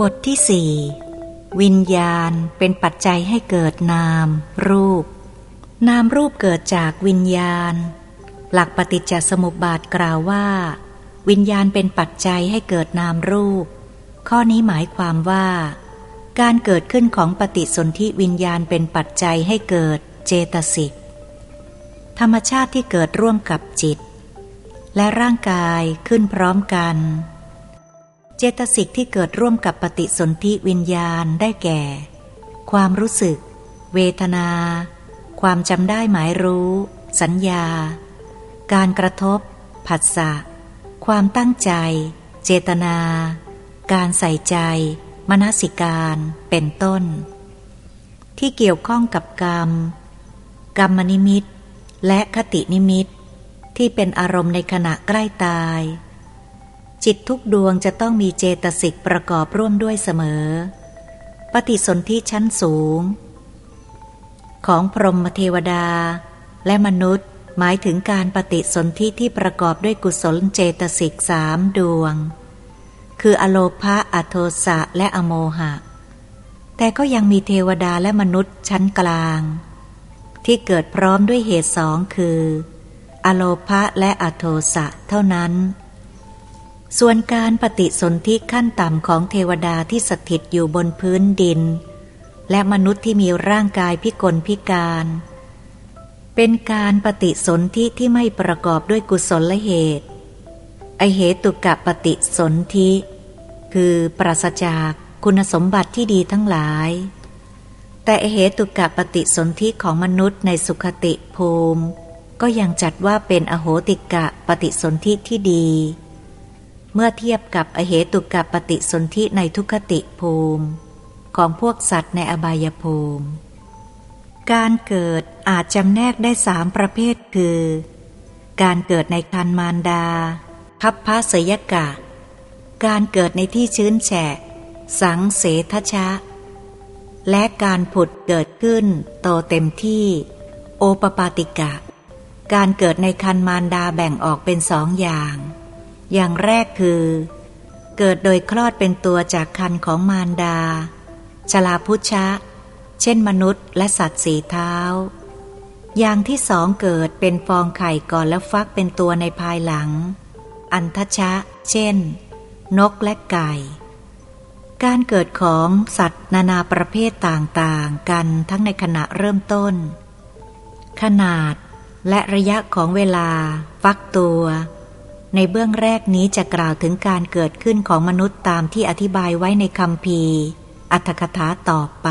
บทที่สี่วิญญาณเป็นปัจจัยให้เกิดนาม รูป นามรูปเกิดจากวิญญาณ หลักปฏิจจสมุปบาทกล่าวว่า วิญญาณเป็นปัจจัยให้เกิดนามรูป ข้อนี้หมายความว่า การเกิดขึ้นของปฏิสนธิวิญญาณเป็นปัจจัยให้เกิดเจตสิกธรรมชาติที่เกิดร่วมกับจิต และร่างกายขึ้นพร้อมกัน เจตสิกที่เกิดร่วมกับปฏิสนธิวิญญาณได้แก่ ความรู้สึก เวทนา ความจำได้หมายรู้ สัญญา การกระทบ ผัสสะ ความตั้งใจ เจตนา การใส่ใจ มนสิการ เป็นต้น ที่เกี่ยวข้องกับกรรม กรรมนิมิต และคตินิมิต ที่เป็นอารมณ์ในขณะใกล้ตาย จิตทุกดวงจะต้องมีเจตสิกประกอบร่วมด้วยเสมอ ปฏิสนธิชั้นสูง ของพรหมเทวดา และมนุษย์หมายถึงการปฏิสนธิที่ประกอบด้วยกุศลเจตสิกสามดวง คืออโลภะอโทสะและอโมหะ แต่ก็ยังมีเทวดาและมนุษย์ชั้นกลาง ที่เกิดพร้อมด้วยเหตุสองคือ อโลภะและอโทสะเท่านั้น ส่วนการปฏิสนธิขั้นต่ำของเทวดาที่สถิตอยู่บนพื้นดิน และมนุษย์ที่มีร่างกายพิกลพิการ เป็นการปฏิสนธิที่ไม่ประกอบด้วยกุศลเหตุ ไอเหตุกะปฏิสนธิ คือปราศจากคุณสมบัติที่ดีทั้งหลาย แต่อเหตุกะปฏิสนธิของมนุษย์ในสุขติภูมิ ก็ยังจัดว่าเป็นอโหติกะปฏิสนธิที่ดี เมื่อเทียบกับอเหตุกับปฏิสนธิในทุคติภูมิ ของพวกสัตว์ในอบายภูมิ การเกิดอาจจำแนกได้สามประเภทคือ การเกิดในคันมารดาพับพระเสยกะ การเกิดในที่ชื้นแฉะ สังเสทชะ และการผุดเกิดขึ้นโตเต็มที่ โอปปาติกะ การเกิดในคันมารดาแบ่งออกเป็นสองอย่าง อย่างแรกคือ เกิดโดยคลอดเป็นตัวจากคันของมารดา ชลาพุชะ เช่นมนุษย์และสัตว์สีเท้า อย่างที่สองเกิดเป็นฟองไข่ก่อนแล้วฟักเป็นตัวในภายหลัง อันทชะ เช่น นกและไก่ การเกิดของสัตว์นานาประเภทต่างๆ กันทั้งในขณะเริ่มต้น ขนาดและระยะของเวลา ฟักตัว ในเบื้องแรกนี้จะกล่าวถึงการเกิดขึ้นของมนุษย์ตามที่อธิบายไว้ในคำพีอัตถกถาต่อไป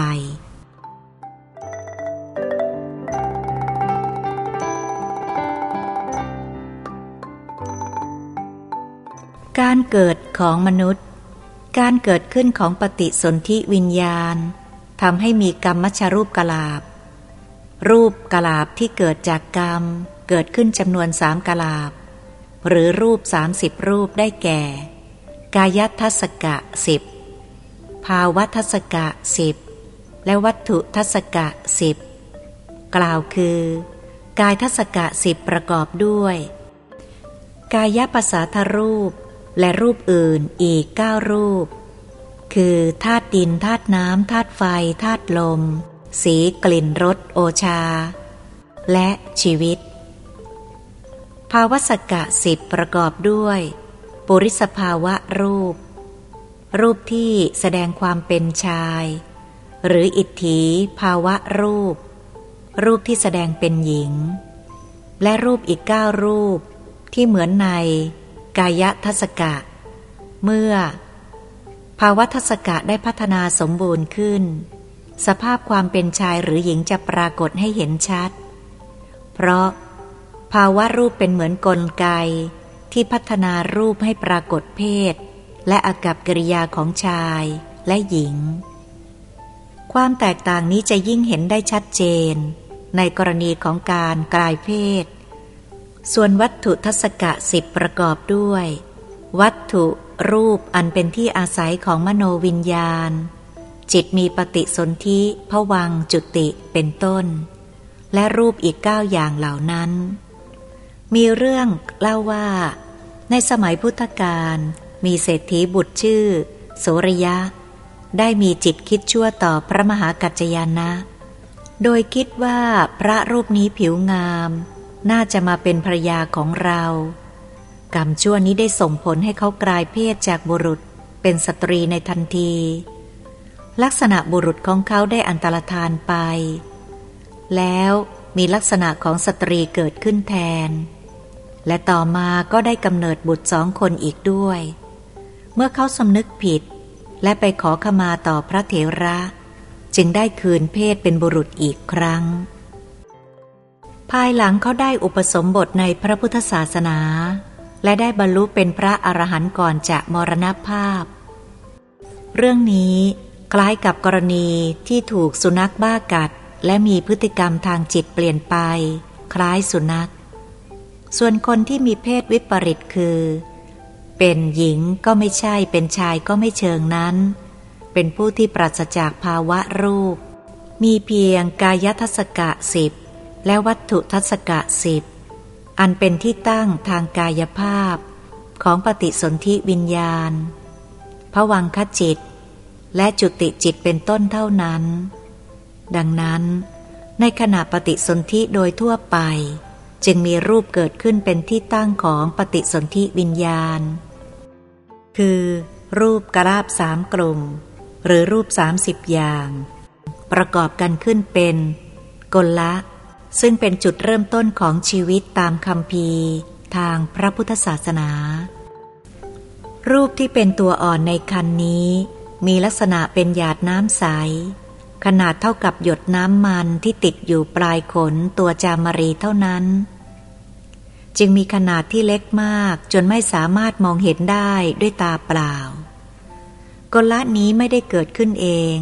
การเกิดของมนุษย์ การเกิดขึ้นของปฏิสนธิวิญญาณทำให้มีกรรมมชรูปกลาบ รูปกลาบที่เกิดจากกรรม เกิดขึ้นจำนวนสามกลาบ หรือรูปสามสิบรูปได้แก่ กายทัศกะสิบภาวทัศกะสิบและวัตถุทัศกะสิบกล่าวคือ กายทัศกะสิบประกอบด้วย กายภาษาทรูปและรูปอื่นอีกเก้ารูป คือธาตุดินธาตุน้ำธาตุไฟธาตุลม สีกลิ่นรสโอชา และชีวิต ภาวสกะสิบประกอบด้วย ปุริสภาวะรูป รูปที่แสดงความเป็นชาย หรืออิทธิภาวะรูป รูปที่แสดงเป็นหญิง และรูปอีกเก้ารูปที่เหมือนในกายทัศกะ เมื่อ ภาวะทัศกะได้พัฒนาสมบูรณ์ขึ้น สภาพความเป็นชายหรือหญิงจะปรากฏให้เห็นชัด เพราะ ภาวะรูปเป็นเหมือนกลไก ที่พัฒนารูปให้ปรากฏเพศ และอากับกิริยาของชายและหญิง ความแตกต่างนี้จะยิ่งเห็นได้ชัดเจน ในกรณีของการกลายเพศ ส่วนวัตถุทัศกะสิบประกอบด้วย วัตถุรูปอันเป็นที่อาศัยของมโนวิญญาณ จิตมีปฏิสนธิผวังจุติเป็นต้น และรูปอีกเก้าอย่างเหล่านั้น มีเรื่องเล่าว่า ในสมัยพุทธกาลมีเศรษฐีบุตรชื่อ โสรยะ ได้มีจิตคิดชั่วต่อพระมหากัจจยานะ โดยคิดว่าพระรูปนี้ผิวงาม น่าจะมาเป็นภรยาของเรา กรรมชั่วนี้ได้ส่งผลให้เขากลายเพศจากบุรุษเป็นสตรีในทันที ลักษณะบุรุษของเขาได้อันตรธานไป แล้วมีลักษณะของสตรีเกิดขึ้นแทน และต่อมาก็ได้กำเนิดบุตรสองคนอีกด้วย เมื่อเขาสำนึกผิด และไปขอขมาต่อพระเถระ จึงได้คืนเพศเป็นบุรุษอีกครั้ง ภายหลังเขาได้อุปสมบทในพระพุทธศาสนา และได้บรรลุเป็นพระอรหันต์ก่อนจะมรณภาพ เรื่องนี้คล้ายกับกรณีที่ถูกสุนัขบ้ากัด และมีพฤติกรรมทางจิตเปลี่ยนไป คล้ายสุนัข ส่วนคนที่มีเพศวิปริตคือ เป็นหญิงก็ไม่ใช่เป็นชายก็ไม่เชิงนั้น เป็นผู้ที่ปราศจากภาวะรูป มีเพียงกายทัศกะสิบและวัตถุทัศกะสิบอันเป็นที่ตั้งทางกายภาพของปฏิสนธิวิญญาณผวังคจิต และจุติจิตเป็นต้นเท่านั้น ดังนั้น ในขณะปฏิสนธิโดยทั่วไป จึงมีรูปเกิดขึ้นเป็นที่ตั้งของปฏิสนธิวิญญาณ คือ รูปกราบสามกลุ่ม หรือรูปสามสิบอย่าง ประกอบกันขึ้นเป็นกลละ ซึ่งเป็นจุดเริ่มต้นของชีวิตตามคำพีทางพระพุทธศาสนา รูปที่เป็นตัวอ่อนในคันนี้ มีลักษณะเป็นหยาดน้ำใส ขนาดเท่ากับหยดน้ำมันที่ติดอยู่ปลายขนตัวจามรีเท่านั้น จึงมีขนาดที่เล็กมากจนไม่สามารถมองเห็นได้ด้วยตาเปล่ากลละนี้ไม่ได้เกิดขึ้นเอง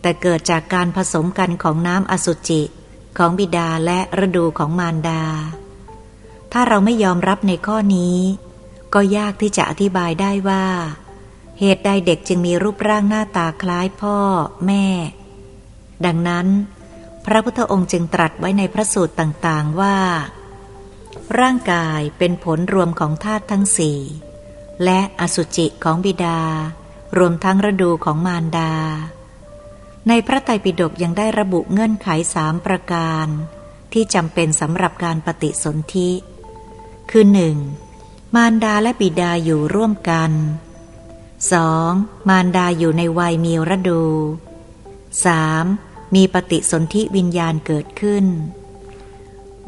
แต่เกิดจากการผสมกันของน้ำอสุจิของบิดาและฤดูของมารดา ถ้าเราไม่ยอมรับในข้อนี้ ก็ยากที่จะอธิบายได้ว่า เหตุใดเด็กจึงมีรูปร่างหน้าตาคล้ายพ่อ แม่ ดังนั้น พระพุทธองค์จึงตรัสไว้ในพระสูตรต่างๆว่า ร่างกายเป็นผลรวมของธาตุทั้งสี่และอสุจิของบิดา รวมทั้งฤดูของมารดา ในพระไตรปิฎกยังได้ระบุเงื่อนไขสามประการ ที่จำเป็นสำหรับการปฏิสนธิ คือหนึ่งมารดาและบิดาอยู่ร่วมกัน 2. มารดาอยู่ในวัยมีฤดู 3. มีปฏิสนธิวิญญาณเกิดขึ้น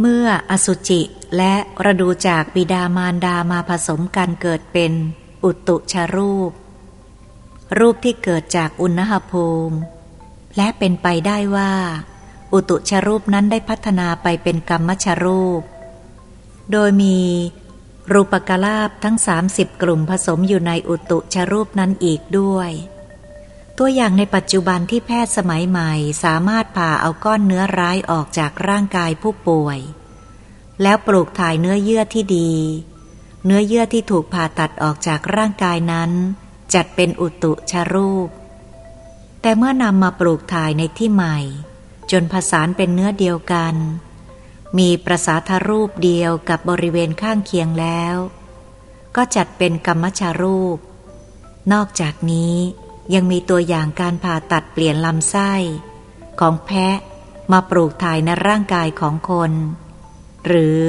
เมื่ออสุจิและระดูจากบิดามารดามาผสมกันเกิดเป็นอุตุชรูป รูปที่เกิดจากอุณหภูมิ และเป็นไปได้ว่า อุตุชรูปนั้นได้พัฒนาไปเป็นกรรมชรูป โดยมีรูปกลาบทั้ง 30 กลุ่มผสมอยู่ในอุตุชรูปนั้นอีกด้วย ตัวอย่างในปัจจุบันที่แพทย์สมัยใหม่สามารถผ่าเอาก้อนเนื้อร้ายออกจากร่างกายผู้ป่วย แล้วปลูกถ่ายเนื้อเยื่อที่ดี เนื้อเยื่อที่ถูกผ่าตัดออกจากร่างกายนั้น จัดเป็นอุตุชารูป แต่เมื่อนำมาปลูกถ่ายในที่ใหม่ จนผสานเป็นเนื้อเดียวกัน มีประสาทรูปเดียวกับบริเวณข้างเคียงแล้ว ก็จัดเป็นกรรมชารูป นอกจากนี้ ยังมีตัวอย่างการผ่าตัดเปลี่ยนลำไส้ ของแพะมาปลูกถ่ายในร่างกายของคน หรือ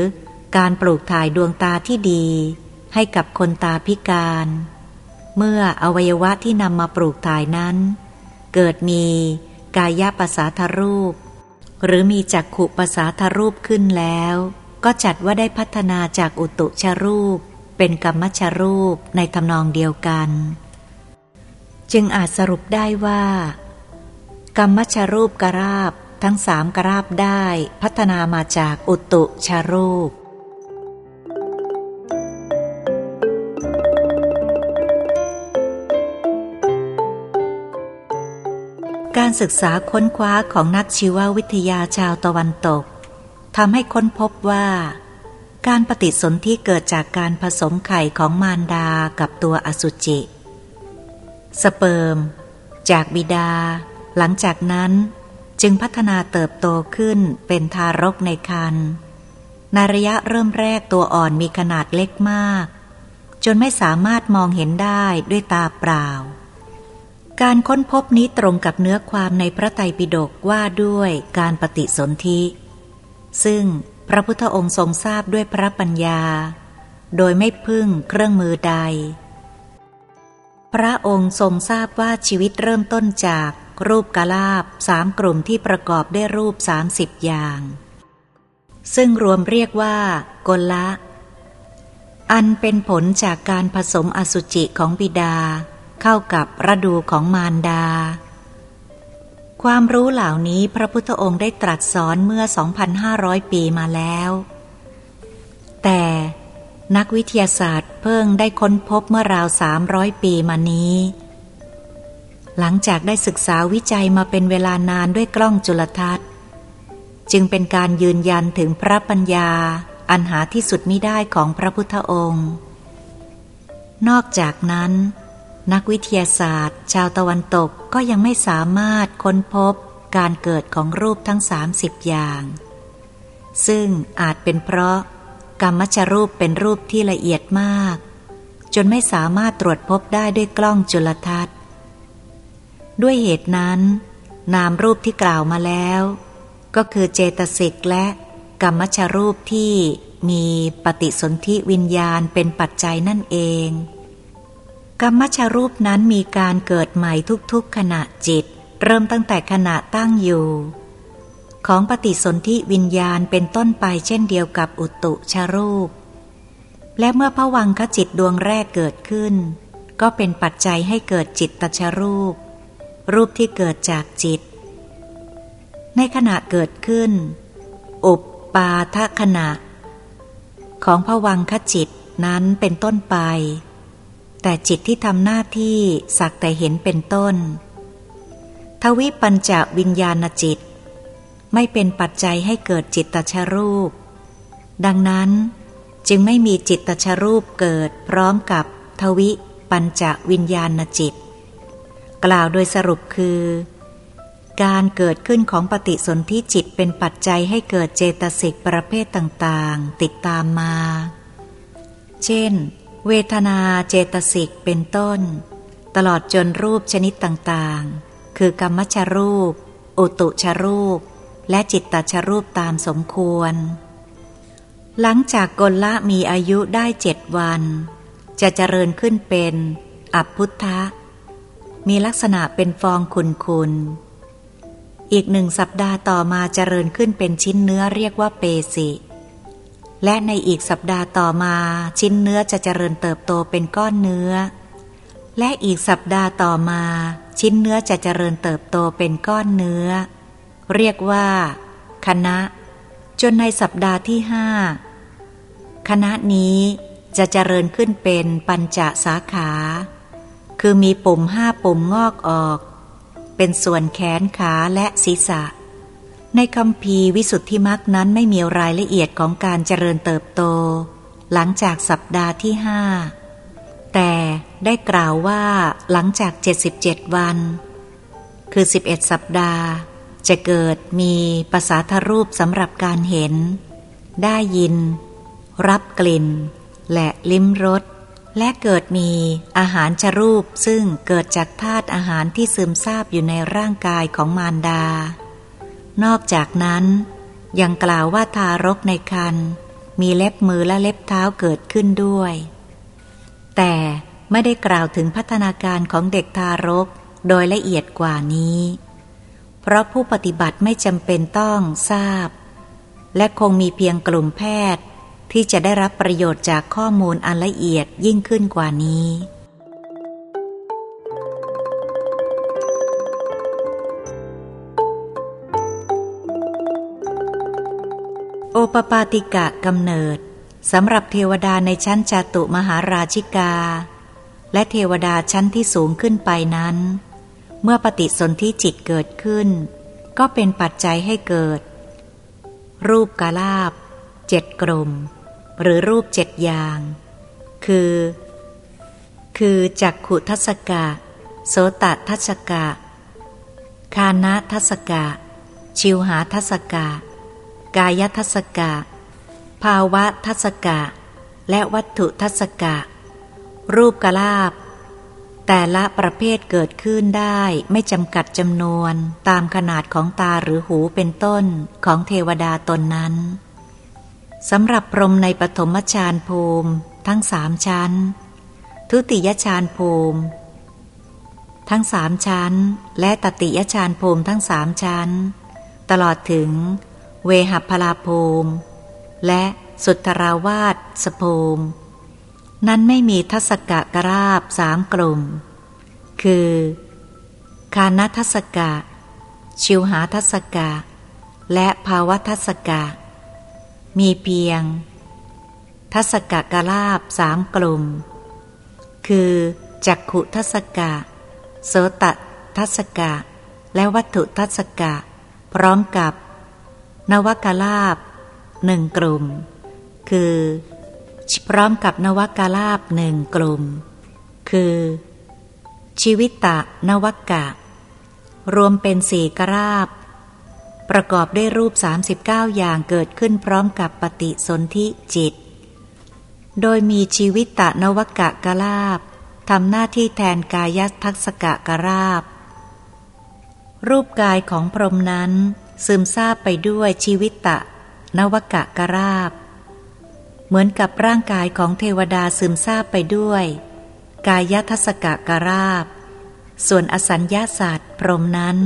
การปลูกถ่ายดวงตาที่ดี ให้กับคนตาพิการ เมื่ออวัยวะที่นำมาปลูกถ่ายนั้น เกิดมีกายภาษาทรูป หรือมีจักขุภาษาทรูปขึ้นแล้ว ก็จัดว่าได้พัฒนาจากอุตุชรูป เป็นกรรมชรูปในทำนองเดียวกัน จึงอาจสรุปได้ว่า กรรมชรูปกราบทั้งสามกราบได้พัฒนามาจากอุตุชารูป การศึกษาค้นคว้าของนักชีววิทยาชาวตะวันตกทำให้ค้นพบว่า การปฏิสนธิเกิดจากการผสมไข่ของมารดากับตัวอสุจิ สเปิร์ม จากบิดา หลังจากนั้นจึงพัฒนาเติบโตขึ้นเป็นทารกในครรภ์ในระยะเริ่มแรกตัวอ่อนมีขนาดเล็กมาก จนไม่สามารถมองเห็นได้ด้วยตาเปล่า การค้นพบนี้ตรงกับเนื้อความในพระไตรปิฎกว่าด้วยการปฏิสนธิ ซึ่งพระพุทธองค์ทรงทราบด้วยพระปัญญา โดยไม่พึ่งเครื่องมือใด พระองค์ทรงทราบว่าชีวิตเริ่มต้นจากรูปกาลาบสามกลุ่มที่ประกอบด้วยรูปสามสิบอย่าง ซึ่งรวมเรียกว่ากลละ อันเป็นผลจากการผสมอสุจิของบิดา เข้ากับระดูของมารดา ความรู้เหล่านี้พระพุทธองค์ได้ตรัสสอนเมื่อ 2,500 ปีมาแล้ว แต่ นักวิทยาศาสตร์เพิ่งได้ค้นพบเมื่อราว300ปีมานี้ หลังจากได้ศึกษาวิจัยมาเป็นเวลานานด้วยกล้องจุลทรรศน์ จึงเป็นการยืนยันถึงพระปัญญาอันหาที่สุดมิได้ของพระพุทธองค์ นอกจากนั้น นักวิทยาศาสตร์ ชาวตะวันตกก็ยังไม่สามารถค้นพบการเกิดของรูปทั้ง 30 อย่าง ซึ่งอาจเป็นเพราะ กรรมชรูปเป็นรูปที่ละเอียดมาก จนไม่สามารถตรวจพบได้ด้วยกล้องจุลทรรศน์ ด้วยเหตุนั้น นามรูปที่กล่าวมาแล้ว ก็คือเจตสิกและกรรมชรูปที่มีปฏิสนธิวิญญาณเป็นปัจจัยนั่นเอง กรรมชรูปนั้นมีการเกิดใหม่ทุกๆขณะจิต เริ่มตั้งแต่ขณะตั้งอยู่ ของปฏิสนธิวิญญาณเป็นต้นไปเช่นเดียวกับอุตุชรูป และเมื่อพวังคจิตดวงแรกเกิดขึ้น ก็เป็นปัจจัยให้เกิดจิตตชรูป รูปที่เกิดจากจิต ในขณะเกิดขึ้น อุปปาทขณะ ของพวังคจิตนั้นเป็นต้นไป แต่จิตที่ทำหน้าที่สักแต่เห็นเป็นต้น ทวิปัญจวิญญาณจิต ไม่เป็นปัจจัยให้เกิดจิตตชรูป ดังนั้นจึงไม่มีจิตตชรูปเกิดพร้อมกับทวิปัญจวิญญาณจิต กล่าวโดยสรุปคือ การเกิดขึ้นของปฏิสนธิจิตเป็นปัจจัยให้เกิดเจตสิกประเภทต่างๆ ติดตามมา เช่น เวทนาเจตสิกเป็นต้น ตลอดจนรูปชนิดต่างๆ คือกรรมชรูป อุตุชรูป และจิตตชรูปตามสมควร หลังจากกลละมีอายุได้เจ็ดวัน จะเจริญขึ้นเป็น อัพพุทธะ มีลักษณะเป็นฟองคุนคุนอีกหนึ่งสัปดาห์ต่อมาเจริญขึ้นเป็นชิ้นเนื้อเรียกว่าเปสิ และในอีกสัปดาห์ต่อมาชิ้นเนื้อจะเจริญเติบโตเป็นก้อนเนื้อ และอีกสัปดาห์ต่อมา ชิ้นเนื้อจะเจริญเติบโตเป็นก้อนเนื้อ เรียกว่า คณะ จนในสัปดาห์ที่ห้าคณะนี้จะเจริญขึ้นเป็นปัญจสาขา คือมีปุ่มห้าปุ่มงอกออก เป็นส่วนแขนขาและศีรษะ ในคำพีวิสุทธิมักนั้นไม่มีรายละเอียดของการเจริญเติบโต หลังจากสัปดาห์ที่ห้าแต่ได้กล่าวว่าหลังจาก 77 วัน คือ 11 สัปดาห์ จะเกิดมีภาษาทรูปสำหรับการเห็น ได้ยิน รับกลิ่น และลิ้มรสและเกิดมีอาหารชรูปซึ่งเกิดจากธาตุอาหารที่ซึมซาบอยู่ในร่างกายของมารดา นอกจากนั้น ยังกล่าวว่าทารกในคันมีเล็บมือและเล็บเท้าเกิดขึ้นด้วย แต่ไม่ได้กล่าวถึงพัฒนาการของเด็กทารกโดยละเอียดกว่านี้ เพราะผู้ปฏิบัติไม่จำเป็นต้องทราบ และคงมีเพียงกลุ่มแพทย์ ที่จะได้รับประโยชน์จากข้อมูลอันละเอียดยิ่งขึ้นกว่านี้ โอปปาติกะกำเนิดสำหรับเทวดาในชั้นจตุมหาราชิกา และเทวดาชั้นที่สูงขึ้นไปนั้น เมื่อปฏิสนธิจิตเกิดขึ้น ก็เป็นปัจจัยให้เกิด รูปกาลาบเจ็ดกลมหรือรูปเจ็ดอย่าง คือ คือจักขุทัศกะ โสตทัศกะ คานะทัศกะ ชิวหาทัศกะ กายทัศกะ ภาวะทัศกะ และวัตถุทัศกะ รูปกลาบ แต่ละประเภทเกิดขึ้นได้ไม่จำกัดจำนวนตามขนาดของตาหรือหูเป็นต้นของเทวดาตนนั้นสำหรับพรหมในปฐมฌานภูมิทั้งสามชั้น ทุติยฌานภูมิ ทั้งสามชั้น และตติยฌานภูมิทั้งสามชั้น ตลอดถึง เวหัพลาภูมิ และสุทราวาสสภูมิ นั้นไม่มีทัศกะกราบสามกลุ่ม คือ คานทัศกะ ชิวหาทัศกะ และภาวทัศกะ มีเพียง ทัศกะกลาบสามกลุ่ม คือจักขุทัศกะ โสตทัศกะ และวัตถุทัศกะ พร้อมกับ นวกลาบหนึ่งกลุ่ม คือ พร้อมกับนวกลาบหนึ่งกลุ่ม คือ ชีวิตะนวกะ รวมเป็นสี่กราบ ประกอบด้วยรูป 39 อย่างเกิดขึ้นพร้อมกับปฏิสนธิจิต โดยมีชีวิตะนวกะกลาบทำหน้าที่แทนกายทัศกะกราบ รูปกายของพรหมนั้น ซึมซาบไปด้วยชีวิตตะนวกะกราบ เหมือนกับร่างกายของเทวดาซึมซาบไปด้วย กายทัศกะกราบ ส่วนอสัญญาศาสตร์พรมนั้น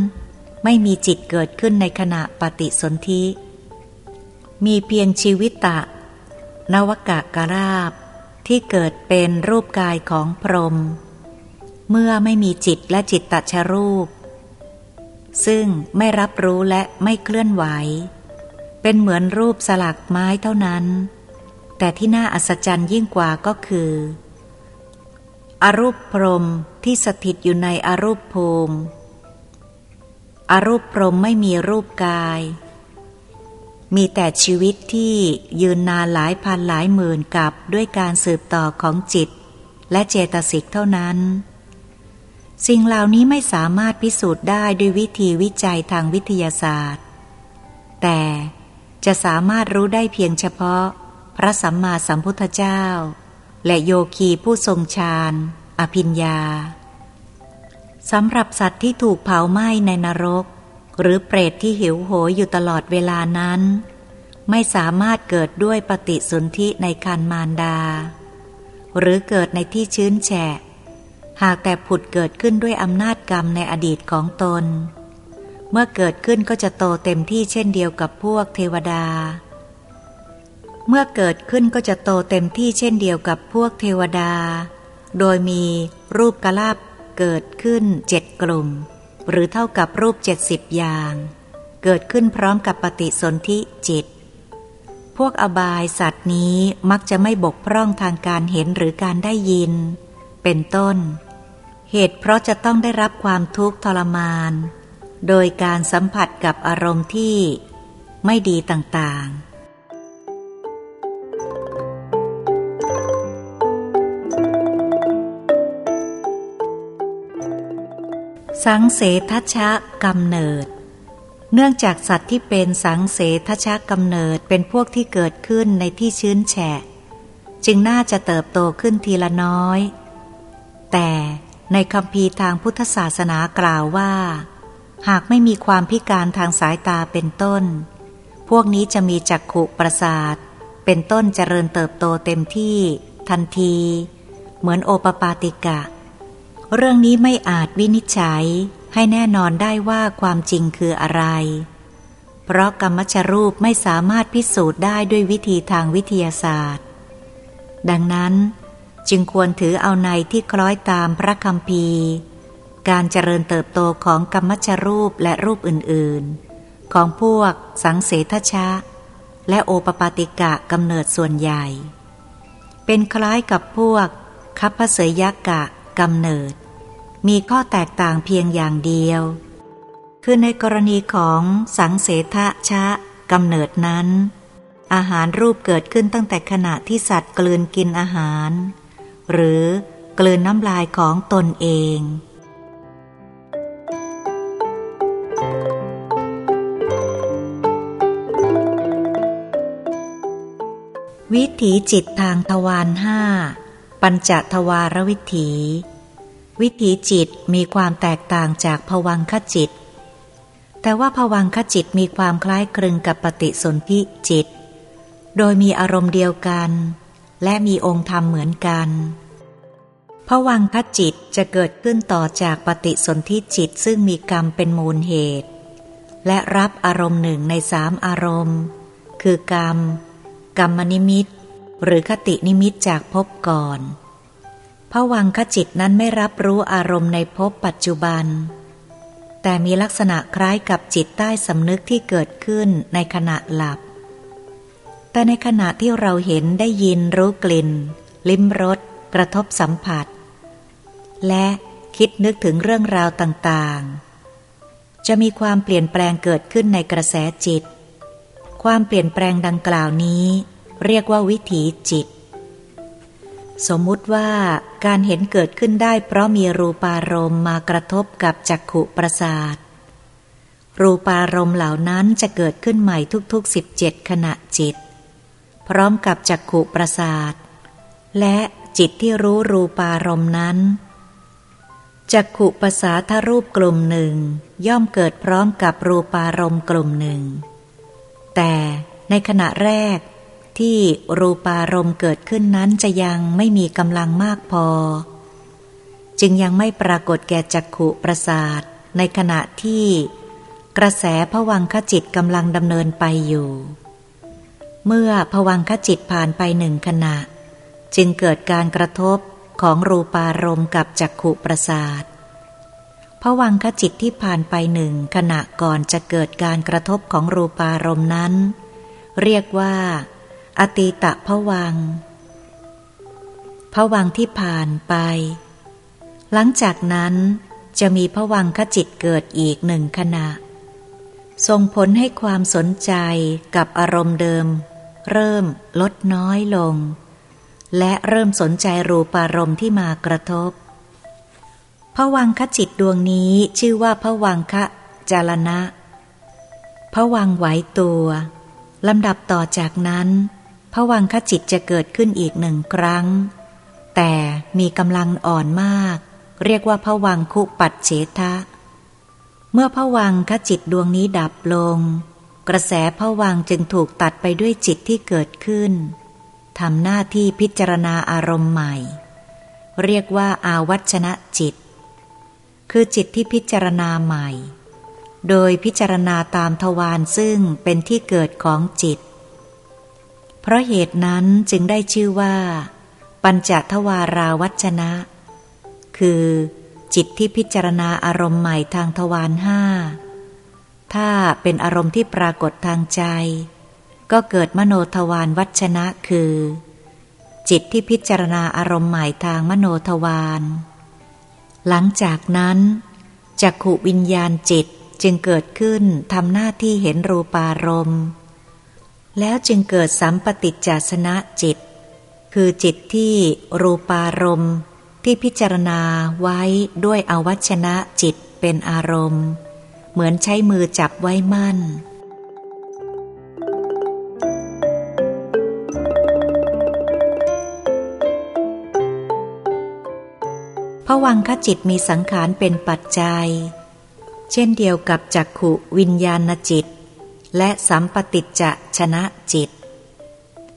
ไม่มีจิตเกิดขึ้นในขณะปฏิสนธิ มีเพียงชีวิตตะ นวกะกราบ ที่เกิดเป็นรูปกายของพรม เมื่อไม่มีจิตและจิตตชรูป ซึ่งไม่รับรู้และไม่เคลื่อนไหว เป็นเหมือนรูปสลักไม้เท่านั้น แต่ที่น่าอัศจรรย์ยิ่งกว่าก็คือ อรูปพรหมที่สถิตอยู่ในอรูปภูมิ อรูปพรมไม่มีรูปกาย มีแต่ชีวิตที่ยืนนานหลายพันหลายหมื่นกับด้วยการสืบต่อของจิต และเจตสิกเท่านั้น สิ่งเหล่านี้ไม่สามารถพิสูจน์ได้ด้วยวิธีวิจัยทางวิทยาศาสตร์ แต่จะสามารถรู้ได้เพียงเฉพาะ พระสัมมาสัมพุทธเจ้า และโยคีผู้ทรงฌานอภิญญาสำหรับสัตว์ที่ถูกเผาไหม้ในนรก หรือเปรตที่หิวโหยอยู่ตลอดเวลานั้น ไม่สามารถเกิดด้วยปฏิสนธิในคันมารดา หรือเกิดในที่ชื้นแฉะ หากแต่ผุดเกิดขึ้นด้วยอำนาจกรรมในอดีตของตน เมื่อเกิดขึ้นก็จะโตเต็มที่เช่นเดียวกับพวกเทวดา เมื่อเกิดขึ้นก็จะโตเต็มที่เช่นเดียวกับพวกเทวดา โดยมีรูปกลาบเกิดขึ้นเจ็ดกลุ่ม หรือเท่ากับรูปเจ็ดสิบอย่าง เกิดขึ้นพร้อมกับปฏิสนธิจิต พวกอบายสัตว์นี้มักจะไม่บกพร่องทางการเห็นหรือการได้ยิน เป็นต้น เหตุเพราะจะต้องได้รับความทุกข์ทรมาน โดยการสัมผัสกับอารมณ์ที่ไม่ดีต่างๆ สังเสทชะกำเนิด เนื่องจากสัตว์ที่เป็นสังเสทชะกำเนิดเป็นพวกที่เกิดขึ้นในที่ชื้นแฉะ จึงน่าจะเติบโตขึ้นทีละน้อย แต่ในคำพีทางพุทธศาสนากล่าวว่า หากไม่มีความพิการทางสายตาเป็นต้น พวกนี้จะมีจักขุประสาท เป็นต้นเจริญเติบโตเต็มที่ ทันที เหมือนโอปปาติกะเเรื่องนี้ไม่อาจวินิจฉัยให้แน่นอนได้ว่าความจริงคืออะไร เพราะกรรมชรูปไม่สามารถพิสูจน์ได้ด้วยวิธีทางวิทยาศาสตร์ ดังนั้นจึงควรถือเอาในที่คล้อยตามพระคำพีการเจริญเติบโตของกรรมชรูปและรูปอื่นๆ ของพวกสังเสทชะ และโอปปาติกะกำเนิดส่วนใหญ่ เป็นคล้ายกับพวกคัพเสยยกะกำเนิด มีข้อแตกต่างเพียงอย่างเดียว คือในกรณีของสังเสทะชะกำเนิดนั้น อาหารรูปเกิดขึ้นตั้งแต่ขณะที่สัตว์กลืนกินอาหาร หรือกลืนน้ำลายของตนเองวิถีจิตทางทวารห้าปัญจทวารวิถี วิถีจิตมีความแตกต่างจากผวังคจิต แต่ว่าผวังคจิตมีความคล้ายคลึงกับปฏิสนธิจิต โดยมีอารมณ์เดียวกัน และมีองค์ธรรมเหมือนกันผวังคจิตจะเกิดขึ้นต่อจากปฏิสนธิจิตซึ่งมีกรรมเป็นมูลเหตุ และรับอารมณ์หนึ่งในสามอารมณ์ คือกรรม กรรมนิมิต หรือคตินิมิตจากภพก่อน ผวังขจิตนั้นไม่รับรู้อารมณ์ในภพปัจจุบัน แต่มีลักษณะคล้ายกับจิตใต้สำนึกที่เกิดขึ้นในขณะหลับ แต่ในขณะที่เราเห็นได้ยินรู้กลิ่น ลิ้มรสกระทบสัมผัส และคิดนึกถึงเรื่องราวต่างๆ จะมีความเปลี่ยนแปลงเกิดขึ้นในกระแสจิต ความเปลี่ยนแปลงดังกล่าวนี้ เรียกว่าวิถีจิต สมมุติว่าการเห็นเกิดขึ้นได้เพราะมีรูปารมณ์มากระทบกับจักขุประสาท รูปารมณ์เหล่านั้นจะเกิดขึ้นใหม่ทุกๆสิบเจ็ดขณะจิต พร้อมกับจักขุประสาท และจิตที่รู้รูปารมณ์นั้นจักขุประสาทรูปกลุ่มหนึ่ง ย่อมเกิดพร้อมกับรูปารมณ์กลุ่มหนึ่ง แต่ในขณะแรก ที่รูปารมณ์เกิดขึ้นนั้นจะยังไม่มีกำลังมากพอ จึงยังไม่ปรากฏแก่จักขุประสาทในขณะที่กระแสผวังขจิตกำลังดำเนินไปอยู่ เมื่อผวังขจิตผ่านไปหนึ่งขณะ จึงเกิดการกระทบของรูปารมณ์กับจักขุประสาทผวังขจิตที่ผ่านไปหนึ่งขณะก่อนจะเกิดการกระทบของรูปารมณ์นั้น เรียกว่า อตีตะพวังพวังที่ผ่านไป หลังจากนั้นจะมีพวังขจิตเกิดอีกหนึ่งขณะ ส่งผลให้ความสนใจกับอารมณ์เดิม เริ่มลดน้อยลง และเริ่มสนใจรูปารมณ์ที่มากระทบพวังคจิตดวงนี้ชื่อว่าพวังคจารณะพวังไหวตัวลำดับต่อจากนั้น ผวังคจิตจะเกิดขึ้นอีกหนึ่งครั้ง แต่มีกำลังอ่อนมาก เรียกว่าผวังคุปัดเฉทะ เมื่อผวังคจิตดวงนี้ดับลง กระแสผวังจึงถูกตัดไปด้วยจิตที่เกิดขึ้นทำหน้าที่พิจารณาอารมณ์ใหม่ เรียกว่าอาวัชนะจิต คือจิตที่พิจารณาใหม่ โดยพิจารณาตามทวารซึ่งเป็นที่เกิดของจิต เพราะเหตุนั้นจึงได้ชื่อว่า ปัญจทวาราวัชนะ คือ จิตที่พิจารณาอารมณ์ใหม่ทางทวารห้า ถ้าเป็นอารมณ์ที่ปรากฏทางใจ ก็เกิดมโนทวารวัชนะคือ จิตที่พิจารณาอารมณ์ใหม่ทางมโนทวารหลังจากนั้นจักขุวิญญาณจิตจึงเกิดขึ้นทำหน้าที่เห็นรูปารมณ์ แล้วจึงเกิดสัมปติจารณะจิต คือจิตที่รูปารมณ์ที่พิจารณาไว้ด้วยอวัชนะจิตเป็นอารมณ์ เหมือนใช้มือจับไว้มั่น พวังคจิตมีสังขารเป็นปัจจัย เช่นเดียวกับจักขุวิญญาณจิต และสัมปติจะชนะจิต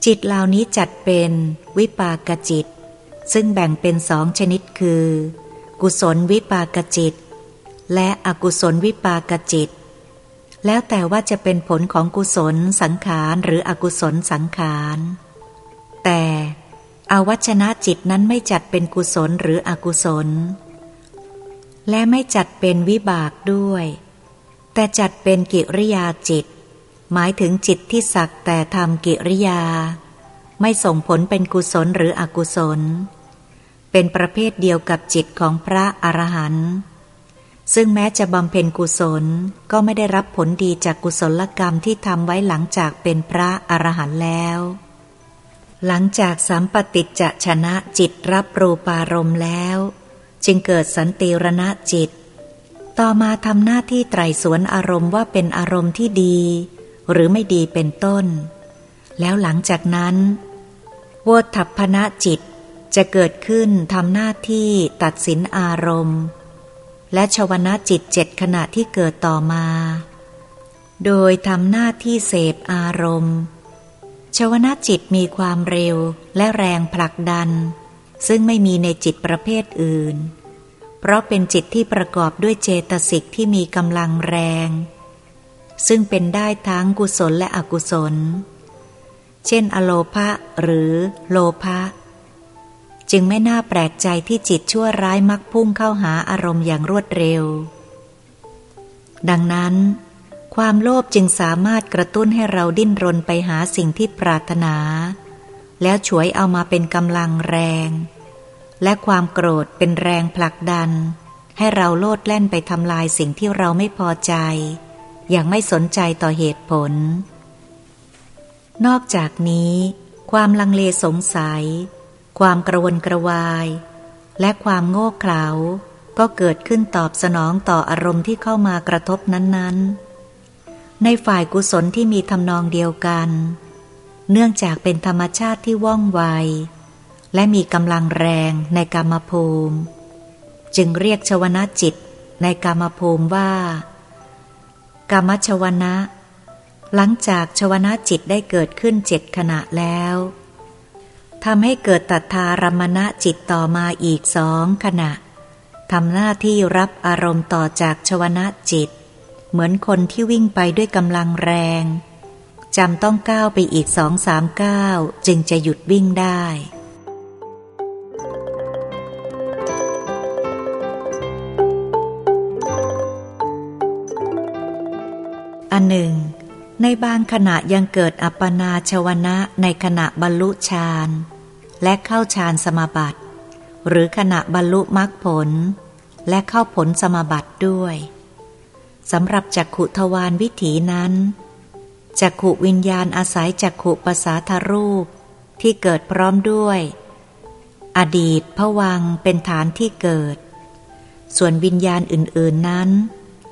จิตเหล่านี้จัดเป็นวิปากจิต ซึ่งแบ่งเป็นสองชนิดคือ กุศลวิปากจิต และอกุศลวิปากจิต แล้วแต่ว่าจะเป็นผลของกุศลสังขารหรืออกุศลสังขาร แต่อวัชนะจิตนั้นไม่จัดเป็นกุศลหรืออกุศล และไม่จัดเป็นวิบากด้วย แต่จัดเป็นกิริยาจิต หมายถึงจิตที่สักแต่ทำกิริยา ไม่ส่งผลเป็นกุศลหรืออกุศล เป็นประเภทเดียวกับจิตของพระอรหันต์ซึ่งแม้จะบำเพ็ญกุศลก็ไม่ได้รับผลดีจากกุศลกรรมที่ทำไว้หลังจากเป็นพระอรหันต์แล้ว หลังจากสัมปติจะชนะจิตรับรูปารมณ์แล้ว จึงเกิดสันติรณะจิต ต่อมาทำหน้าที่ไตรสวนอารมณ์ว่าเป็นอารมณ์ที่ดี หรือไม่ดีเป็นต้น แล้วหลังจากนั้นโวทัพพนะจิตจะเกิดขึ้นทำหน้าที่ตัดสินอารมณ์ และชวนะจิตเจ็ดขณะที่เกิดต่อมา โดยทำหน้าที่เสพอารมณ์ชวนะจิตมีความเร็วและแรงผลักดัน ซึ่งไม่มีในจิตประเภทอื่น เพราะเป็นจิตที่ประกอบด้วยเจตสิกที่มีกำลังแรง ซึ่งเป็นได้ทั้งกุศลและอกุศล เช่น อโลภะหรือโลภะจึงไม่น่าแปลกใจที่จิตชั่วร้ายมักพุ่งเข้าหาอารมณ์อย่างรวดเร็ว ดังนั้น ความโลภจึงสามารถกระตุ้นให้เราดิ้นรนไปหาสิ่งที่ปรารถนา แล้วฉวยเอามาเป็นกำลังแรง และความโกรธเป็นแรงผลักดัน ให้เราโลดแล่นไปทำลายสิ่งที่เราไม่พอใจ อย่างไม่สนใจต่อเหตุผล นอกจากนี้ ความลังเลสงสัย ความกระวนกระวาย และความโง่เขลาก็เกิดขึ้นตอบสนองต่ออารมณ์ที่เข้ามากระทบนั้นๆ ในฝ่ายกุศลที่มีทำนองเดียวกัน เนื่องจากเป็นธรรมชาติที่ว่องไว และมีกำลังแรงในกรรมภูมิ จึงเรียกชวนะจิตในกรรมภูมิว่า กรรมชวนะ หลังจากชวนะจิตได้เกิดขึ้นเจ็ดขณะแล้วทำให้เกิดตัทธารมณะจิตต่อมาอีกสองขณะทำหน้าที่รับอารมณ์ต่อจากชวนะจิต เหมือนคนที่วิ่งไปด้วยกำลังแรงจำต้องก้าวไปอีกสองสามก้าวจึงจะหยุดวิ่งได้ อันหนึ่ง ในบางขณะยังเกิดอัปปนาชวนะในขณะบรรลุฌานและเข้าฌานสมาบัติ หรือขณะบรรลุมรรคผล และเข้าผลสมาบัติด้วยสำหรับจักขุทวารวิถีนั้นจักขุวิญญาณอาศัยจักขุภาษาทรูปที่เกิดพร้อมด้วย อดีตผวังเป็นฐานที่เกิด ส่วนวิญญาณอื่น ๆนั้น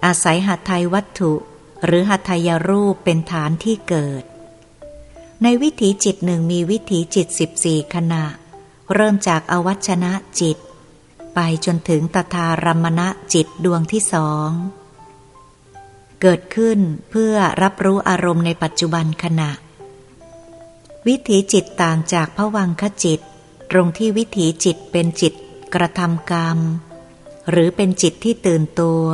อาศัยหัตถยวัตถุ หรือหัตถยรูปเป็นฐานที่เกิด ในวิถีจิตหนึ่งมีวิถีจิตสิบสี่ขณะ เริ่มจากอวัชนะจิต ไปจนถึงตถารมณะจิตดวงที่สองเกิดขึ้นเพื่อรับรู้อารมณ์ในปัจจุบันขณะ วิถีจิตต่างจากพวังคจิต ตรงที่วิถีจิตเป็นจิตกระทำกรรม หรือเป็นจิตที่ตื่นตัว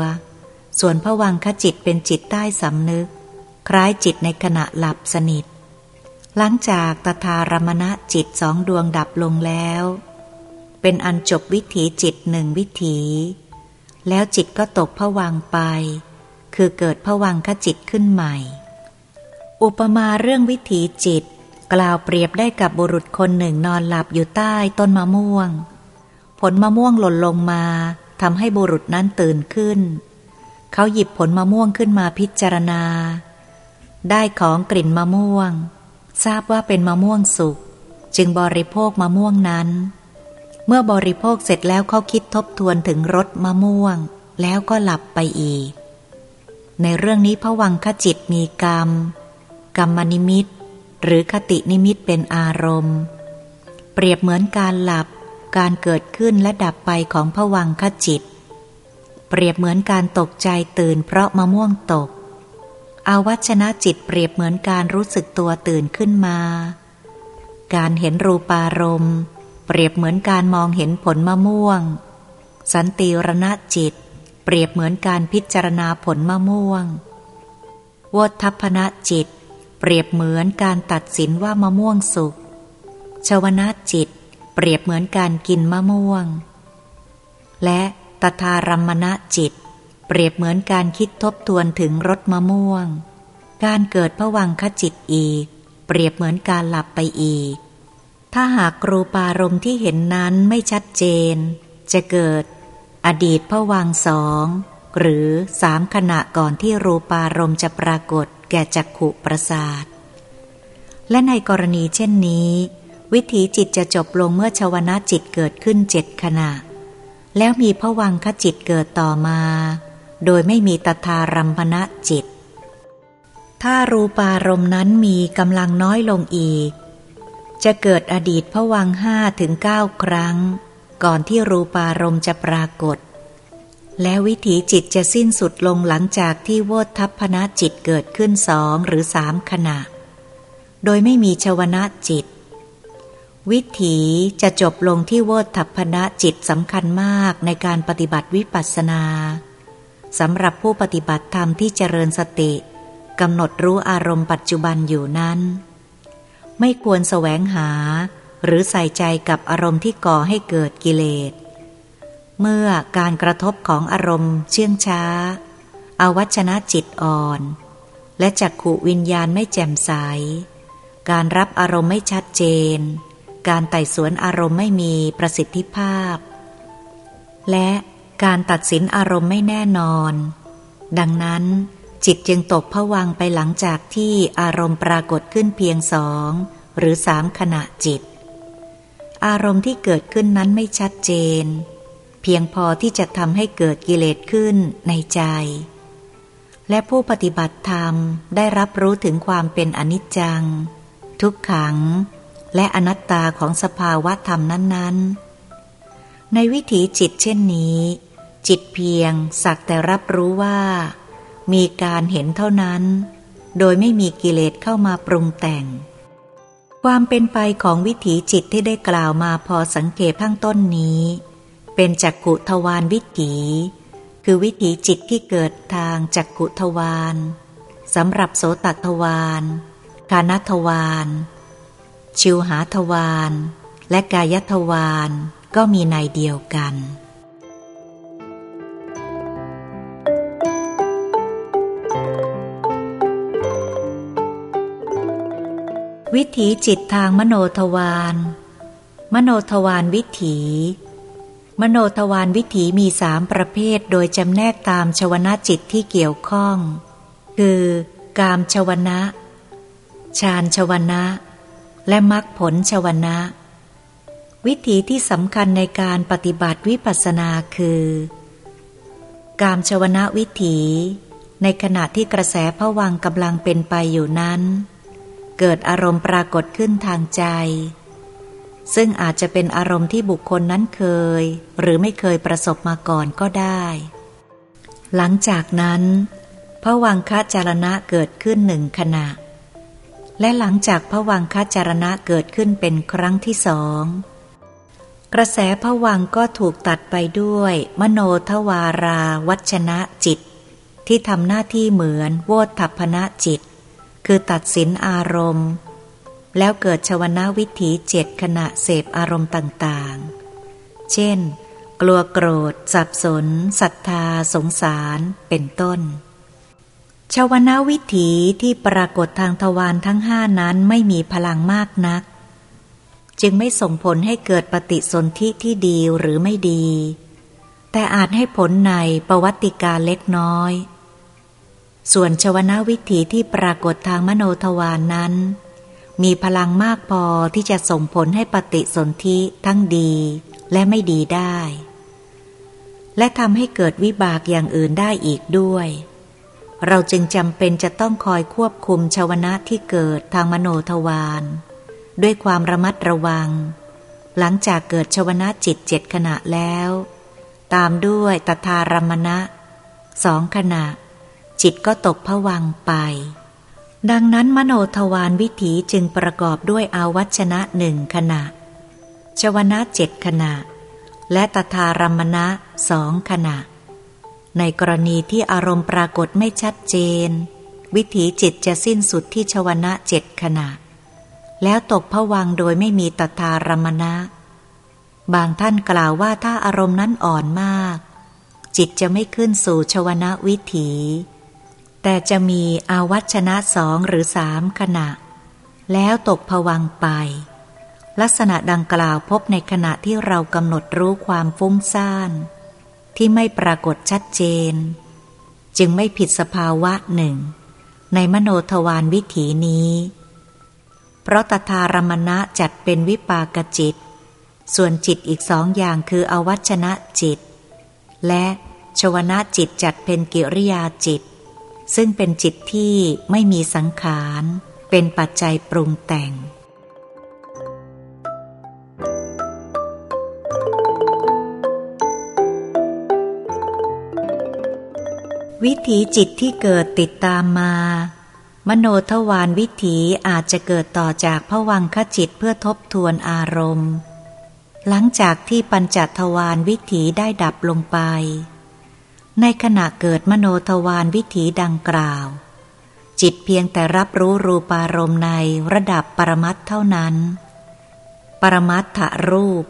ส่วนผวังขจิตเป็นจิตใต้สำนึก คล้ายจิตในขณะหลับสนิท หลังจากตถารมณะจิตสองดวงดับลงแล้ว เป็นอันจบวิถีจิตหนึ่งวิถี แล้วจิตก็ตกผวังไป คือเกิดผวังขจิตขึ้นใหม่ อุปมาเรื่องวิถีจิต กล่าวเปรียบได้กับบุรุษคนหนึ่งนอนหลับอยู่ใต้ต้นมะม่วง ผลมะม่วงหล่นลงมาทำให้บุรุษนั้นตื่นขึ้น เขาหยิบผลมะม่วงขึ้นมาพิจารณา ได้ของกลิ่นมะม่วง ทราบว่าเป็นมะม่วงสุก จึงบริโภคมะม่วงนั้น เมื่อบริโภคเสร็จแล้วเขาคิดทบทวนถึงรสมะม่วง แล้วก็หลับไปอีก ในเรื่องนี้พระวังขจิตมีกรรม กรรมนิมิต หรือคตินิมิตเป็นอารมณ์ เปรียบเหมือนการหลับ การเกิดขึ้นและดับไปของพระวังขจิต เปรียบเหมือนการตกใจตื่นเพราะมะม่วงตก อาวัชนะจิตเปรียบเหมือนการรู้สึกตัวตื่นขึ้นมา การเห็นรูปารมณ์ เปรียบเหมือนการมองเห็นผลมะม่วง สันติรณจิต เปรียบเหมือนการพิจารณาผลมะม่วงวทัพนะจิต เปรียบเหมือนการตัดสินว่ามะม่วงสุก ชวนาจิต เปรียบเหมือนการกินมะม่วง และ ตถารมณะจิต เปรียบเหมือนการคิดทบทวนถึงรสมะม่วง การเกิดผวังขจิตอีก เปรียบเหมือนการหลับไปอีก ถ้าหากรูปารมณ์ที่เห็นนั้นไม่ชัดเจน จะเกิด อดีตผวังสองหรือสามขณะก่อนที่รูปารมณ์จะปรากฏแก่จักขุประสาท และในกรณีเช่นนี้ วิถีจิตจะจบลงเมื่อชวนะจิตเกิดขึ้นเจ็ดขณะ แล้วมีผวังขจิตเกิดต่อมา โดยไม่มีตถารัมพนะจิต ถ้ารูปารมณ์นั้นมีกำลังน้อยลงอีก จะเกิดอดีตพวังห้าถึงเก้าครั้ง ก่อนที่รูปารมณ์จะปรากฏ และวิถีจิตจะสิ้นสุดลงหลังจากที่โวทัพพนะจิตเกิดขึ้นสองหรือสามขณะ โดยไม่มีชวนะจิต วิถีจะจบลงที่โวทัพพนะจิตสำคัญมากในการปฏิบัติวิปัสสนาสำหรับผู้ปฏิบัติธรรมที่เจริญสติกำหนดรู้อารมณ์ปัจจุบันอยู่นั้น ไม่ควรแสวงหา หรือใส่ใจกับอารมณ์ที่ก่อให้เกิดกิเลส เมื่อการกระทบของอารมณ์เชื่องช้า อาวัชนะจิตอ่อน และจักขุวิญญาณไม่แจ่มใส การรับอารมณ์ไม่ชัดเจน การไต่สวนอารมณ์ไม่มีประสิทธิภาพ และการตัดสินอารมณ์ไม่แน่นอน ดังนั้น จิตจึงตกผวังไปหลังจากที่อารมณ์ปรากฏขึ้นเพียงสองหรือสามขณะจิต อารมณ์ที่เกิดขึ้นนั้นไม่ชัดเจน เพียงพอที่จะทำให้เกิดกิเลสขึ้นในใจ และผู้ปฏิบัติธรรมได้รับรู้ถึงความเป็นอนิจจัง ทุกขัง และอนัตตาของสภาวะธรรมนั้น ๆ ในวิถีจิตเช่นนี้ จิตเพียงสักแต่รับรู้ว่า มีการเห็นเท่านั้น โดยไม่มีกิเลสเข้ามาปรุงแต่ง ความเป็นไปของวิถีจิตที่ได้กล่าวมาพอสังเกตข้างต้นนี้ เป็นจักกุทวารวิถี คือวิถีจิตที่เกิดทางจักกุทวารสำหรับโสตทวารกานทวาร ชิวหาทวารและกายทวารก็มีในเดียวกัน วิถีจิตทางมโนทวารมโนทวารวิถี มโนทวารวิถีมีสามประเภทโดยจำแนกตามชวนะจิตที่เกี่ยวข้อง คือ กามชวนะ ฌานชวนะ และมรรคผลชวนะ วิถีที่สำคัญในการปฏิบัติวิปัสสนาคือ กามชวนะวิถี ในขณะที่กระแสพวังกำลังเป็นไปอยู่นั้น เกิดอารมณ์ปรากฏขึ้นทางใจ ซึ่งอาจจะเป็นอารมณ์ที่บุคคลนั้นเคย หรือไม่เคยประสบมาก่อนก็ได้ หลังจากนั้นพะวังคจารณะเกิดขึ้นหนึ่งขณะ และหลังจากพวังคจารณะเกิดขึ้นเป็นครั้งที่สอง กระแสพวังก็ถูกตัดไปด้วย มโนทวาราวัชนะจิต ที่ทำหน้าที่เหมือนโวทัพนะจิต คือตัดสินอารมณ์ แล้วเกิดชวนาวิถีเจ็ดขณะเสพอารมณ์ต่างๆ เช่น กลัวโกรธ สับสนศรัทธา สงสาร เป็นต้น ชาวนาวิถีที่ปรากฏทางทวารทั้งห้านั้นไม่มีพลังมากนัก จึงไม่ส่งผลให้เกิดปฏิสนธิที่ดีหรือไม่ดี แต่อาจให้ผลในประวัติการเล็กน้อย ส่วนชวนาวิถีที่ปรากฏทางมโนทวานนั้น มีพลังมากพอที่จะส่งผลให้ปฏิสนธิทั้งดีและไม่ดีได้ และทำให้เกิดวิบากอย่างอื่นได้อีกด้วย เราจึงจำเป็นจะต้องคอยควบคุมชวนะที่เกิดทางมโนทวารด้วยความระมัดระวัง หลังจากเกิดชวนะจิตเจ็ดขณะแล้ว ตามด้วยตถารมณะสองขณะ จิตก็ตกผวังไป ดังนั้นมโนทวารวิถีจึงประกอบด้วยอาวัชนะหนึ่งขณะ ชวนะเจ็ดขณะ และตถารมณะสองขณะ ในกรณีที่อารมณ์ปรากฏไม่ชัดเจน วิถีจิตจะสิ้นสุดที่ชวนะเจ็ดขณะ แล้วตกผวังโดยไม่มีตถารมณะ บางท่านกล่าวว่าถ้าอารมณ์นั้นอ่อนมาก จิตจะไม่ขึ้นสู่ชวนะวิถี แต่จะมีอาวัชนะสองหรือสามขณะ แล้วตกผวังไป ลักษณะดังกล่าวพบในขณะที่เรากำหนดรู้ความฟุ้งซ่าน ที่ไม่ปรากฏชัดเจน จึงไม่ผิดสภาวะหนึ่ง ในมโนทวารวิถีนี้ เพราะตถารมณะจัดเป็นวิปากจิต ส่วนจิตอีกสองอย่างคืออวัชนะจิต และชวนะจิตจัดเป็นกิริยาจิต ซึ่งเป็นจิตที่ไม่มีสังขาร เป็นปัจจัยปรุงแต่ง วิถีจิตที่เกิดติดตามมา มโนทวารวิถีอาจจะเกิดต่อจากผวังขจิตเพื่อทบทวนอารมณ์ หลังจากที่ปัญจทวารวิถีได้ดับลงไป ในขณะเกิดมโนทวารวิถีดังกล่าว จิตเพียงแต่รับรู้รูปารมณ์ในระดับปรมัตเท่านั้น ปรมัตถรูป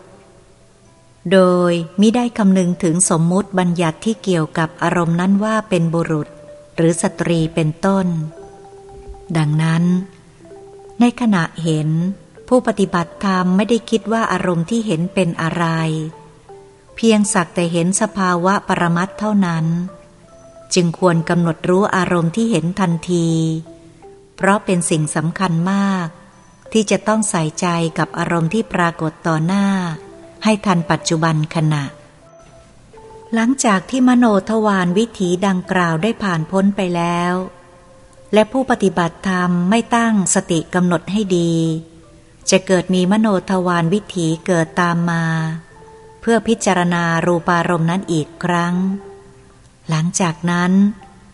โดยมิได้คำนึงถึงสมมุติบัญญัติที่เกี่ยวกับอารมณ์นั้นว่าเป็นบุรุษ หรือสตรีเป็นต้น ดังนั้น ในขณะเห็น ผู้ปฏิบัติธรรมไม่ได้คิดว่าอารมณ์ที่เห็นเป็นอะไร เพียงสักแต่เห็นสภาวะปรมัตเท่านั้น จึงควรกำหนดรู้อารมณ์ที่เห็นทันที เพราะเป็นสิ่งสำคัญมาก ที่จะต้องใส่ใจกับอารมณ์ที่ปรากฏต่อหน้า ให้ทันปัจจุบันขณะ หลังจากที่มโนทวารวิถีดังกล่าวได้ผ่านพ้นไปแล้ว และผู้ปฏิบัติธรรมไม่ตั้งสติกำหนดให้ดี จะเกิดมีมโนทวารวิถีเกิดตามมา เพื่อพิจารณารูปารมณ์นั้นอีกครั้ง หลังจากนั้น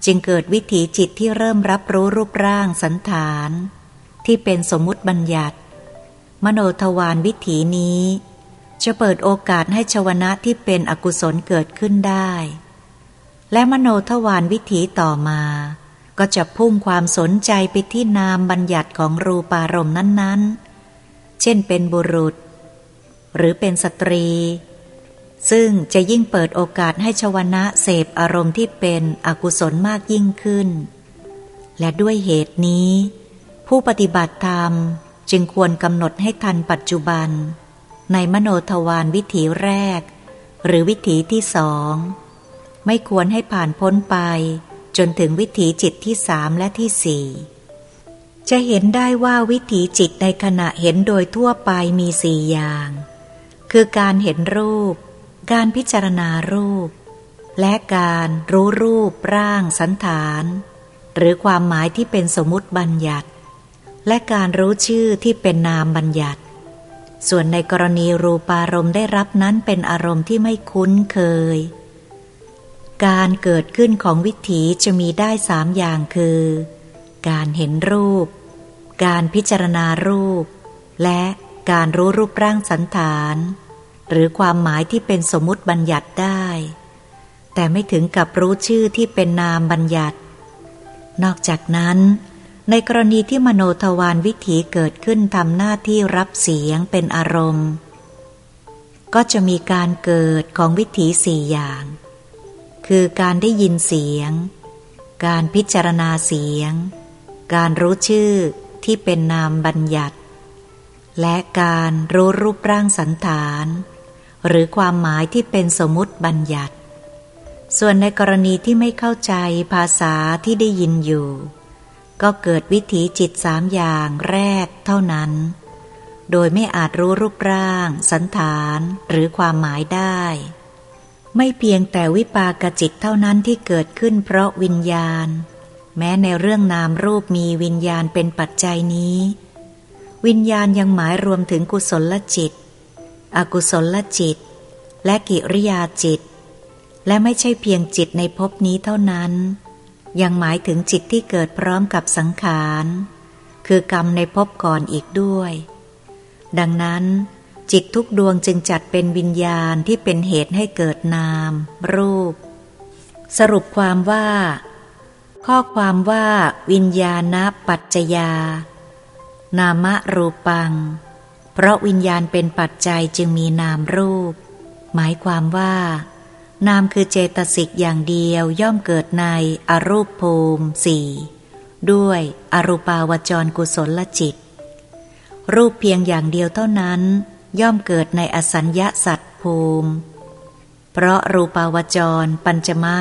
จึงเกิดวิถีจิตที่เริ่มรับรู้รูปร่างสันฐาน ที่เป็นสมมุติบัญญัติ มโนทวารวิถีนี้ จะเปิดโอกาสให้ชวนะที่เป็นอกุศลเกิดขึ้นได้ และมโนทวารวิถีต่อมา ก็จะพุ่งความสนใจไปที่นามบัญญัติของรูปารมณ์นั้นๆ เช่นเป็นบุรุษ หรือเป็นสตรี ซึ่งจะยิ่งเปิดโอกาสให้ชวนะเสพอารมณ์ที่เป็นอกุศลมากยิ่งขึ้น และด้วยเหตุนี้ ผู้ปฏิบัติธรรมจึงควรกำหนดให้ทันปัจจุบัน ในมโนทวารวิถีแรก หรือวิถีที่สอง ไม่ควรให้ผ่านพ้นไป จนถึงวิถีจิตที่สามและที่สี่จะเห็นได้ว่าวิถีจิตในขณะเห็นโดยทั่วไปมีสี่อย่าง คือการเห็นรูป การพิจารณารูป และการรู้รูปร่างสันฐาน หรือความหมายที่เป็นสมมติบัญญัติ และการรู้ชื่อที่เป็นนามบัญญัติ ส่วนในกรณีรูปารมณ์ได้รับนั้นเป็นอารมณ์ที่ไม่คุ้นเคย การเกิดขึ้นของวิถีจะมีได้สามอย่างคือ การเห็นรูป การพิจารณารูป และการรู้รูปร่างสันฐาน หรือความหมายที่เป็นสมมติบัญญัติได้ แต่ไม่ถึงกับรู้ชื่อที่เป็นนามบัญญัติ นอกจากนั้น ในกรณีที่มโนทวารวิถีเกิดขึ้นทำหน้าที่รับเสียงเป็นอารมณ์ ก็จะมีการเกิดของวิถีสี่อย่าง คือการได้ยินเสียง การพิจารณาเสียง การรู้ชื่อที่เป็นนามบัญญัติ และการรู้รูปร่างสันฐาน หรือความหมายที่เป็นสมมติบัญญัติ ส่วนในกรณีที่ไม่เข้าใจภาษาที่ได้ยินอยู่ ก็เกิดวิถีจิตสามอย่างแรกเท่านั้น โดยไม่อาจรู้รูปร่าง สันฐานหรือความหมายได้ ไม่เพียงแต่วิปากจิตเท่านั้นที่เกิดขึ้นเพราะวิญญาณ แม้ในเรื่องนามรูปมีวิญญาณเป็นปัจจัยนี้ วิญญาณยังหมายรวมถึงกุศลจิต อกุศลจิต และกิริยาจิต และไม่ใช่เพียงจิตในภพนี้เท่านั้น ยังหมายถึงจิตที่เกิดพร้อมกับสังขาร คือกรรมในภพก่อนอีกด้วย ดังนั้น จิตทุกดวงจึงจัดเป็นวิญญาณที่เป็นเหตุให้เกิดนาม รูป สรุปความว่า ข้อความว่าวิญญาณปัจจยา นามรูปัง เพราะวิญญาณเป็นปัจจัยจึงมีนามรูป หมายความว่า นามคือเจตสิกอย่างเดียวย่อมเกิดในอรูปภูมิสี่ด้วยอรูปาวจรกุศลจิต รูปเพียงอย่างเดียวเท่านั้น ย่อมเกิดในอสัญญาสัตว์ภูมิ เพราะรูปาวจร ปัญจมะ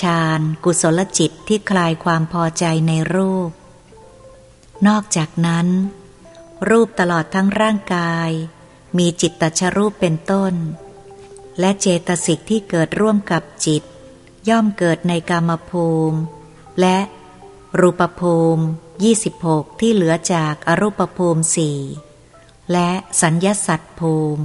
ฌานกุศลจิตที่คลายความพอใจในรูป นอกจากนั้น รูปตลอดทั้งร่างกาย มีจิตตชรูปเป็นต้น และเจตสิกที่เกิดร่วมกับจิต ย่อมเกิดในกามภูมิ และรูปภูมิ 26 ที่เหลือจากอรูปภูมิสี่และสัญญาสัตว์ภูมิ